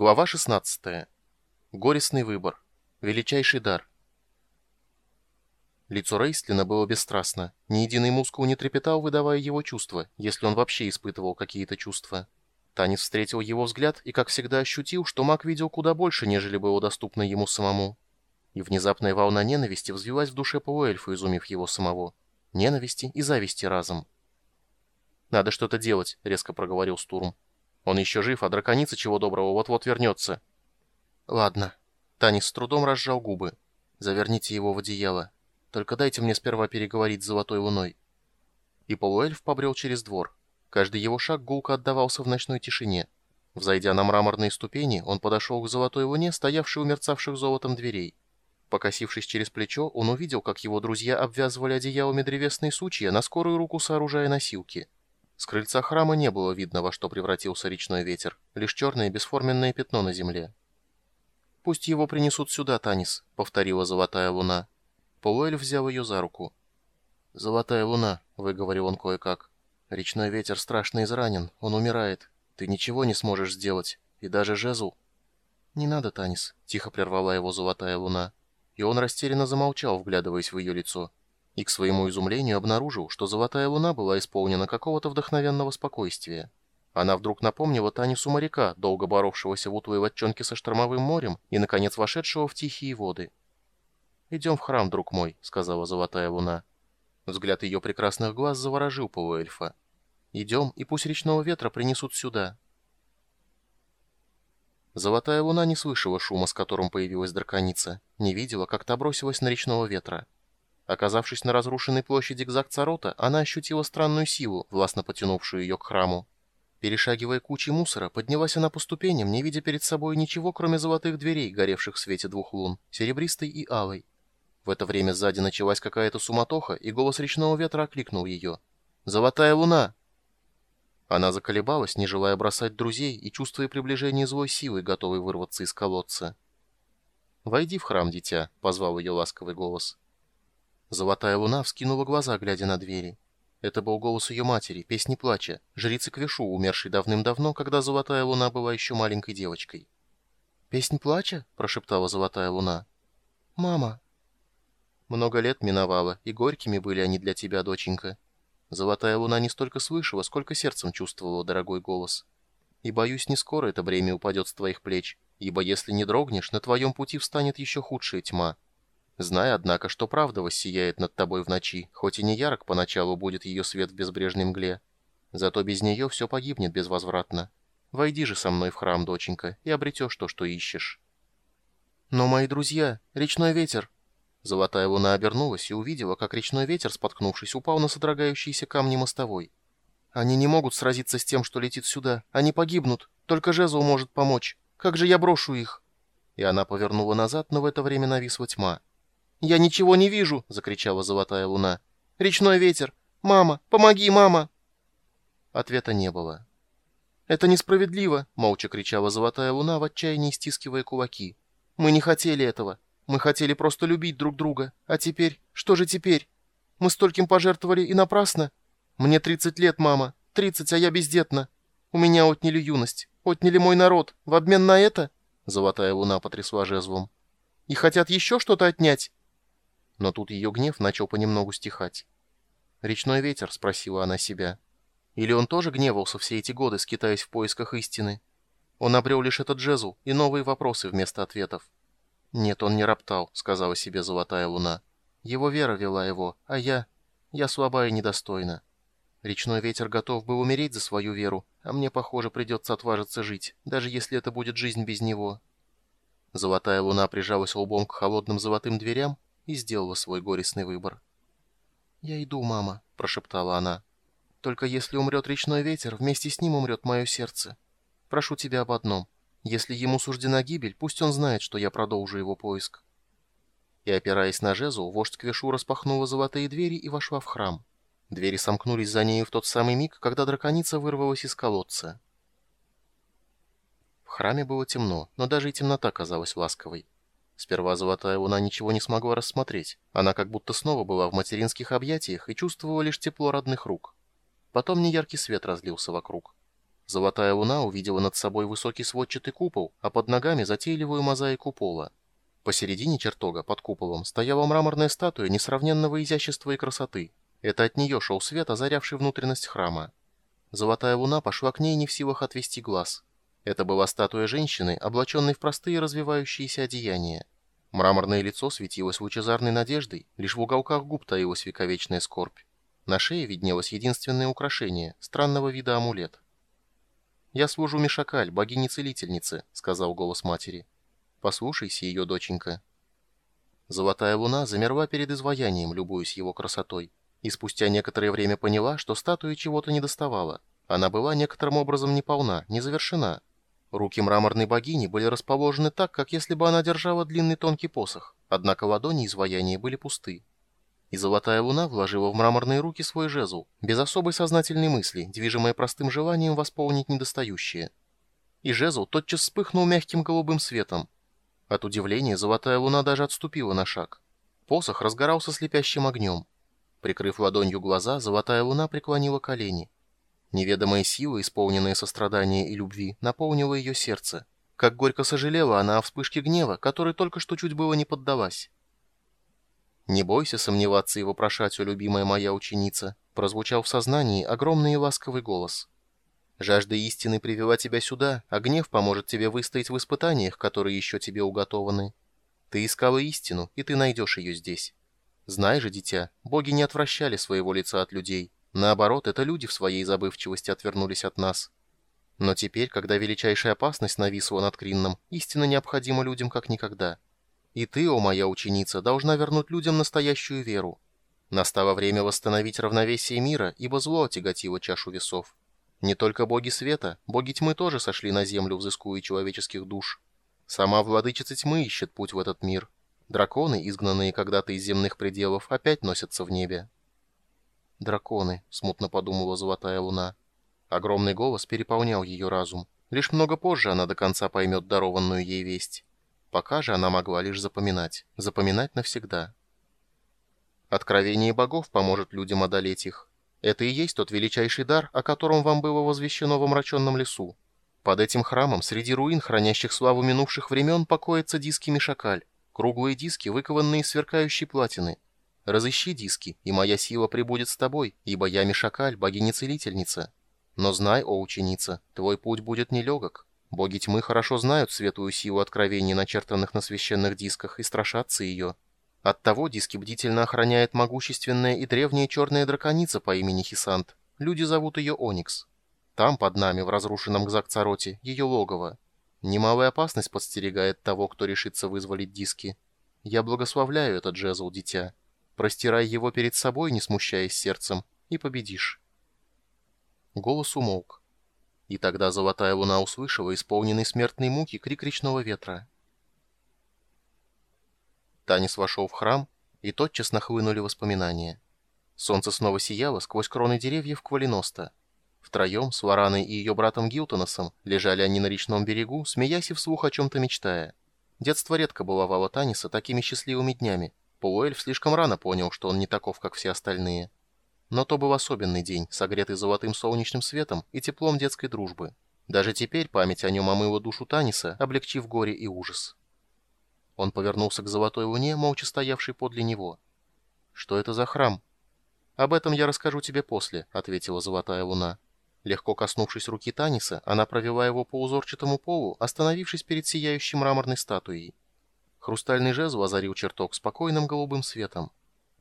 Глава 16. Горестный выбор. Величайший дар. Лицо Рейстлина было бесстрастно. Ни единый мускул не трепетал, выдавая его чувства, если он вообще испытывал какие-то чувства. Танис встретил его взгляд и, как всегда, ощутил, что маг видел куда больше, нежели было доступно ему самому. И внезапная волна ненависти взвилась в душе полуэльфа, изумив его самого. Ненависти и зависти разом. «Надо что-то делать», — резко проговорил Стурм. «Он еще жив, а драконица чего доброго вот-вот вернется». «Ладно». Танис с трудом разжал губы. «Заверните его в одеяло. Только дайте мне сперва переговорить с Золотой Луной». И полуэльф побрел через двор. Каждый его шаг гулко отдавался в ночной тишине. Взойдя на мраморные ступени, он подошел к Золотой Луне, стоявшей у мерцавших золотом дверей. Покосившись через плечо, он увидел, как его друзья обвязывали одеялами древесные сучья, на скорую руку сооружая носилки. С крыльца храма не было видно, во что превратился речной ветер, лишь черное бесформенное пятно на земле. «Пусть его принесут сюда, Танис», — повторила Золотая Луна. Полуэль взял ее за руку. «Золотая Луна», — выговорил он кое-как. «Речной ветер страшно изранен, он умирает. Ты ничего не сможешь сделать, и даже жезл». «Не надо, Танис», — тихо прервала его Золотая Луна. И он растерянно замолчал, вглядываясь в ее лицо и, к своему изумлению, обнаружил, что золотая луна была исполнена какого-то вдохновенного спокойствия. Она вдруг напомнила Танису моряка, долго боровшегося в утлой латчонке со штормовым морем и, наконец, вошедшего в тихие воды. «Идем в храм, друг мой», — сказала золотая луна. Взгляд ее прекрасных глаз заворожил полуэльфа. «Идем, и пусть речного ветра принесут сюда». Золотая луна не слышала шума, с которым появилась драконица, не видела, как та бросилась на речного ветра. Оказавшись на разрушенной площади Кзак-Царота, она ощутила странную силу, властно потянувшую ее к храму. Перешагивая кучи мусора, поднялась она по ступеням, не видя перед собой ничего, кроме золотых дверей, горевших в свете двух лун, серебристой и алой. В это время сзади началась какая-то суматоха, и голос речного ветра окликнул ее. «Золотая луна!» Она заколебалась, не желая бросать друзей и чувствуя приближение злой силы, готовой вырваться из колодца. «Войди в храм, дитя», — позвал ее ласковый голос. Золотая луна вскинула глаза, глядя на двери. Это был голос ее матери, песни плача, жрицы Квешу, умершей давным-давно, когда Золотая луна была еще маленькой девочкой. «Песнь плача?» — прошептала Золотая луна. «Мама!» «Много лет миновало, и горькими были они для тебя, доченька». Золотая луна не столько слышала, сколько сердцем чувствовала дорогой голос. «И боюсь, не скоро это бремя упадет с твоих плеч, ибо если не дрогнешь, на твоем пути встанет еще худшая тьма». Знай, однако, что правда воссияет над тобой в ночи, хоть и не ярок поначалу будет ее свет в безбрежной мгле. Зато без нее все погибнет безвозвратно. Войди же со мной в храм, доченька, и обретешь то, что ищешь. Но, мои друзья, речной ветер... Золотая луна обернулась и увидела, как речной ветер, споткнувшись, упал на содрогающиеся камни мостовой. Они не могут сразиться с тем, что летит сюда. Они погибнут. Только жезл может помочь. Как же я брошу их? И она повернула назад, но в это время нависла тьма. «Я ничего не вижу!» — закричала золотая луна. «Речной ветер! Мама! Помоги, мама!» Ответа не было. «Это несправедливо!» — молча кричала золотая луна, в отчаянии стискивая кулаки. «Мы не хотели этого. Мы хотели просто любить друг друга. А теперь? Что же теперь? Мы стольким пожертвовали и напрасно? Мне тридцать лет, мама. Тридцать, а я бездетна. У меня отняли юность. Отняли мой народ. В обмен на это?» Золотая луна потрясла жезлом. «И хотят еще что-то отнять?» Но тут ее гнев начал понемногу стихать. «Речной ветер?» — спросила она себя. Или он тоже гневался все эти годы, скитаясь в поисках истины? Он обрел лишь этот жезл и новые вопросы вместо ответов. «Нет, он не роптал», — сказала себе золотая луна. «Его вера вела его, а я... я слаба и недостойна. Речной ветер готов был умереть за свою веру, а мне, похоже, придется отважиться жить, даже если это будет жизнь без него». Золотая луна прижалась лбом к холодным золотым дверям и сделала свой горестный выбор. «Я иду, мама», — прошептала она. «Только если умрет речной ветер, вместе с ним умрет мое сердце. Прошу тебя об одном. Если ему суждена гибель, пусть он знает, что я продолжу его поиск». И, опираясь на жезл, вождь Квешу распахнула золотые двери и вошла в храм. Двери сомкнулись за нею в тот самый миг, когда драконица вырвалась из колодца. В храме было темно, но даже и темнота казалась ласковой. Сперва Золотая Луна ничего не смогла рассмотреть. Она как будто снова была в материнских объятиях и чувствовала лишь тепло родных рук. Потом неяркий свет разлился вокруг. Золотая луна увидела над собой высокий сводчатый купол, а под ногами затейливую мозаику пола. Посередине чертога, под куполом, стояла мраморная статуя несравненного изящества и красоты. Это от нее шел свет, озарявший внутренность храма. Золотая луна пошла к ней не в силах отвести глаз. Это была статуя женщины, облаченной в простые развивающиеся одеяния. Мраморное лицо светилось лучезарной надеждой, лишь в уголках губ таилась вековечная скорбь. На шее виднелось единственное украшение, странного вида амулет. «Я служу Мишакаль, богине-целительнице», — сказал голос матери. «Послушайся ее, доченька». Золотая луна замерла перед изваянием, любуясь его красотой, и спустя некоторое время поняла, что статуя чего-то недоставала. Она была некоторым образом неполна, не завершена. Руки мраморной богини были расположены так, как если бы она держала длинный тонкий посох, однако ладони изваяния были пусты. И золотая луна вложила в мраморные руки свой жезл, без особой сознательной мысли, движимая простым желанием восполнить недостающее. И жезл тотчас вспыхнул мягким голубым светом. От удивления золотая луна даже отступила на шаг. Посох разгорался слепящим огнем. Прикрыв ладонью глаза, золотая луна преклонила колени. Неведомая сила, исполненная сострадания и любви, наполнила ее сердце. Как горько сожалела она о вспышке гнева, которой только что чуть было не поддалась. «Не бойся сомневаться и вопрошать, о любимая моя ученица», прозвучал в сознании огромный и ласковый голос. «Жажда истины привела тебя сюда, а гнев поможет тебе выстоять в испытаниях, которые еще тебе уготованы. Ты искала истину, и ты найдешь ее здесь. Знай же, дитя, боги не отвращали своего лица от людей. Наоборот, это люди в своей забывчивости отвернулись от нас. Но теперь, когда величайшая опасность нависла над Кринном, истина необходима людям как никогда». И ты, о моя ученица, должна вернуть людям настоящую веру. Настало время восстановить равновесие мира, ибо зло тяготило чашу весов. Не только боги света, боги тьмы тоже сошли на землю, взыскуя человеческих душ. Сама владычица тьмы ищет путь в этот мир. Драконы, изгнанные когда-то из земных пределов, опять носятся в небе. «Драконы», — смутно подумала золотая луна. Огромный голос переполнял ее разум. Лишь много позже она до конца поймет дарованную ей весть. Пока же она могла лишь запоминать, запоминать навсегда. Откровение богов поможет людям одолеть их. Это и есть тот величайший дар, о котором вам было возвещено в омраченном лесу. Под этим храмом, среди руин, хранящих славу минувших времен, покоятся диски Мишакаль, круглые диски, выкованные из сверкающей платины. Разыщи диски, и моя сила прибудет с тобой, ибо я Мишакаль, богиня-целительница. Но знай, о ученица, твой путь будет нелегок. Боги тьмы хорошо знают светлую силу откровений, начертанных на священных дисках, и страшатся ее. Оттого диски бдительно охраняет могущественная и древняя черная драконица по имени Хисант. Люди зовут ее Оникс. Там, под нами, в разрушенном Гзакцароте, ее логово. Немалая опасность подстерегает того, кто решится вызволить диски. Я благословляю этот жезл, дитя. Простирай его перед собой, не смущаясь сердцем, и победишь. Голос умолк. И тогда золотая луна услышала исполненный смертной муки крик речного ветра. Танис вошел в храм, и тотчас нахлынули воспоминания. Солнце снова сияло сквозь кроны деревьев Квалиноста. Втроем, с Вараной и ее братом Гилтоносом, лежали они на речном берегу, смеясь и вслух о чем-то мечтая. Детство редко баловало Таниса такими счастливыми днями. Полуэльф слишком рано понял, что он не таков, как все остальные. Но то был особенный день, согретый золотым солнечным светом и теплом детской дружбы. Даже теперь память о нем омыла душу Таниса, облегчив горе и ужас. Он повернулся к золотой луне, молча стоявшей подле него. «Что это за храм?» «Об этом я расскажу тебе после», — ответила золотая луна. Легко коснувшись руки Таниса, она провела его по узорчатому полу, остановившись перед сияющей мраморной статуей. Хрустальный жезл озарил чертог спокойным голубым светом.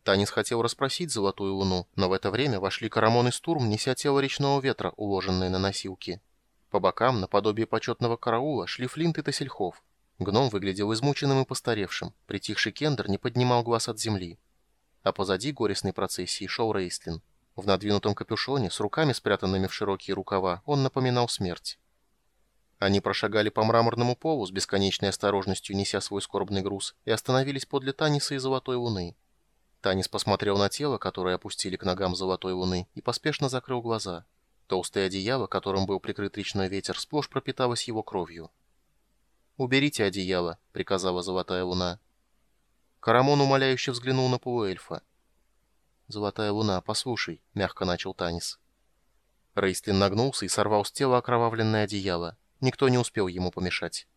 Танис хотел расспросить Золотую Луну, но в это время вошли Карамон и Стурм, неся тело речного ветра, уложенное на носилки. По бокам, наподобие почетного караула, шли Флинт и Тосельхов. Гном выглядел измученным и постаревшим, притихший Кендер не поднимал глаз от земли. А позади горестной процессии шел Рейстлин. В надвинутом капюшоне, с руками спрятанными в широкие рукава, он напоминал смерть. Они прошагали по мраморному полу с бесконечной осторожностью, неся свой скорбный груз, и остановились подле Таниса и Золотой Луны. Танис посмотрел на тело, которое опустили к ногам золотой луны, и поспешно закрыл глаза. Толстое одеяло, которым был прикрыт речной ветер, сплошь пропиталось его кровью. «Уберите одеяло», — приказала золотая луна. Карамон умоляюще взглянул на полуэльфа. «Золотая луна, послушай», — мягко начал Танис. Рейстлин нагнулся и сорвал с тела окровавленное одеяло. Никто не успел ему помешать.